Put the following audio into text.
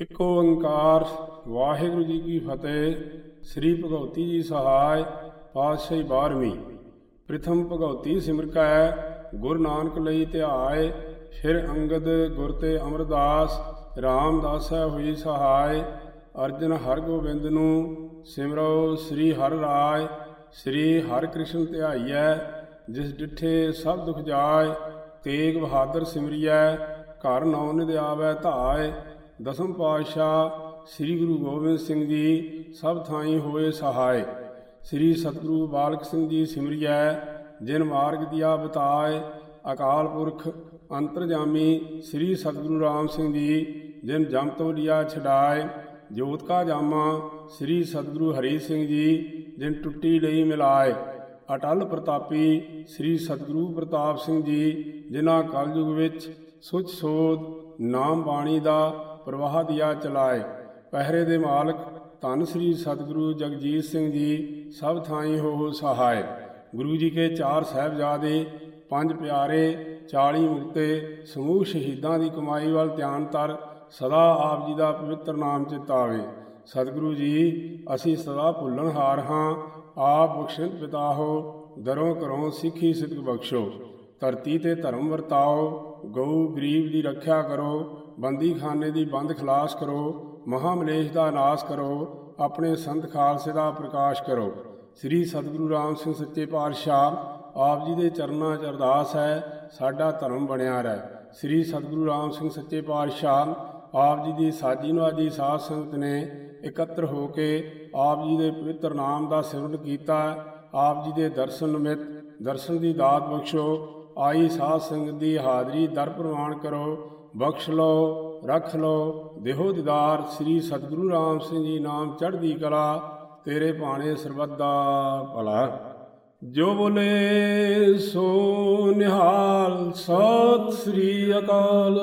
ਇੱਕ ਓੰਕਾਰ, ਵਾਹਿਗੁਰੂ ਜੀ ਕੀ ਫਤਿਹ, ਸ੍ਰੀ ਭਗਵਤੀ ਜੀ ਸਹਾਇ, ਪਾਤਸ਼ਾਹੀ 12ਵੀਂ ਪ੍ਰਥਮ ਭਗਵਤੀ ਸਿਮਰ ਕੈ, ਗੁਰੂ ਨਾਨਕ ਲਈ ਧਿਆਏ, ਫਿਰ ਅੰਗਦ ਗੁਰ ਤੇ ਅਮਰਦਾਸ, ਰਾਮਦਾਸੈ ਹੋਈ ਸਹਾਇ, ਅਰਜਨ ਹਰ ਗੋਬਿੰਦ ਨੂੰ ਸਿਮਰੋ ਸ੍ਰੀ ਹਰਿ ਰਾਇ, ਸ੍ਰੀ ਹਰਿ ਕ੍ਰਿਸ਼ਨ ਧਿਆਈਐ, ਜਿਸ ਡਿਠੇ ਸਭ ਦੁਖ ਜਾਏ ਤੇਗ ਬਹਾਦਰ ਸਿਮਰਿਐ, ਘਰ ਨੌ ਨਿਦ ਆਵੈ ਦਸਮ ਪਾਤਸ਼ਾਹ ਸ੍ਰੀ ਗੁਰੂ ਗੋਬਿੰਦ ਸਿੰਘ ਜੀ ਸਭ ਥਾਈਂ ਹੋਏ ਸਹਾਇ ਸ੍ਰੀ ਸਤਿਗੁਰੂ ਬਾਲਕ ਸਿੰਘ ਜੀ ਸਿਮਰਿਐ, ਜਿਨ ਮਾਰਗ ਦੀਆ ਬਤਾਏ ਅਕਾਲ ਪੁਰਖ, ਅੰਤਰਜਾਮੀ ਸ੍ਰੀ ਸਤਿਗੁਰੂ ਰਾਮ ਸਿੰਘ ਜੀ, ਜਿਨ ਜਮ ਤੋਂ ਲਿਆ ਛਡਾਏ, ਜੋਤ ਕਾ ਜਾਮਾ, ਸ੍ਰੀ ਸਤਿਗੁਰੂ ਹਰੀ ਸਿੰਘ ਜੀ, ਜਿਨ ਟੁੱਟੀ ਲਈ ਮਿਲਾਏ। ਅਟਲ ਪ੍ਰਤਾਪੀ ਸ੍ਰੀ ਸਤਿਗੁਰੂ ਪ੍ਰਤਾਪ ਸਿੰਘ ਜੀ, ਜਿਨ੍ਹਾਂ ਕਲਯੁਗ ਵਿੱਚ ਸੁਚ ਸੋਧ, ਨਾਮ ਬਾਣੀ ਦਾ ਪ੍ਰਵਾਹ ਦਿਆ ਚਲਾਏ। ਪਹਿਰੇ ਦੇ ਮਾਲਕ ਧੰਨ ਸ੍ਰੀ ਸਤਿਗੁਰੂ ਜਗਜੀਤ ਸਿੰਘ ਜੀ ਸਭ ਥਾਈ ਹੋ ਸਹਾਇ ਗੁਰੂ ਜੀ ਕੇ ਚਾਰ ਸਹਿਬਜ਼ਾਦੇ, ਪੰਜ ਪਿਆਰੇ 40 ਮੁਕਤੇ, ਸਮੂਹ ਸ਼ਹੀਦਾਂ ਦੀ ਕਮਾਈ ਵੱਲ ਧਿਆਨ ਤਰ ਸਦਾ ਆਪ ਜੀ ਦਾ ਪਵਿੱਤਰ ਨਾਮ ਚਿਤਾਵੇ। ਸਤਿਗੁਰੂ ਜੀ, ਅਸੀਂ ਸਦਾ ਭੁੱਲਣ ਹਾਰ ਹਾਂ। ਆਪ ਬਖਸ਼ਣ ਪਿਤਾ ਹੋ ਦਰੋਂ ਕਰੋ ਸਿੱਖੀ ਸਿੱਖ ਬਖਸ਼ੋ। ਧਰਤੀ ਤੇ ਧਰਮ ਵਰਤਾਓ, ਗਊ ਗਰੀਬ ਦੀ ਰੱਖਿਆ ਕਰੋ। ਬੰਦੀਖਾਨੇ ਦੀ ਬੰਦ ਖਲਾਸ ਕਰੋ, ਮਹਾਮਲੇਸ਼ ਦਾ ਨਾਸ਼ ਕਰੋ, ਆਪਣੇ ਸੰਤ ਖਾਲਸੇ ਦਾ ਪ੍ਰਕਾਸ਼ ਕਰੋ। ਸ੍ਰੀ ਸਤਿਗੁਰੂ ਰਾਮ ਸਿੰਘ ਸੱਚੇ ਪਾਤਸ਼ਾਹ, ਆਪ ਜੀ ਦੇ ਚਰਨਾਂ 'ਚ ਅਰਦਾਸ ਹੈ, ਸਾਡਾ ਧਰਮ ਬਣਿਆ ਰਹੇ। ਸ੍ਰੀ ਸਤਿਗੁਰੂ ਰਾਮ ਸਿੰਘ ਸੱਚੇ ਪਾਤਸ਼ਾਹ, ਆਪ ਜੀ ਦੀ ਸਾਜੀ ਨਵਾਜੀ ਸਾਧ ਸੰਗਤ ਨੇ ਇਕੱਤਰ ਹੋ ਕੇ ਆਪ ਜੀ ਦੇ ਪਵਿੱਤਰ ਨਾਮ ਦਾ ਸਿਮਰਨ ਕੀਤਾ। ਆਪ ਜੀ ਦੇ ਦਰਸ਼ਨ ਨਿਮਿਤ, ਦਰਸ਼ਨ ਦੀ ਦਾਤ ਬਖਸ਼ੋ ਆਈ ਸਾਧ ਸੰਗਤ ਦੀ ਹਾਜ਼ਰੀ ਦਰ ਪ੍ਰਵਾਨ ਕਰੋ, ਬਖਸ਼ ਲਓ, ਰੱਖ ਲਓ। ਦੇਹੋ ਦਿਦਾਰ ਸ੍ਰੀ ਸਤਿਗੁਰੂ ਰਾਮ ਸਿੰਘ ਜੀ ਨਾਮ ਚੜ੍ਹਦੀ ਕਲਾ, ਤੇਰੇ ਭਾਣੇ ਸਰਬੱਤ ਦਾ ਭਲਾ। ਜੋ ਬੋਲੇ ਸੋ ਨਿਹਾਲ, ਸਤਿ ਸ੍ਰੀ ਅਕਾਲ।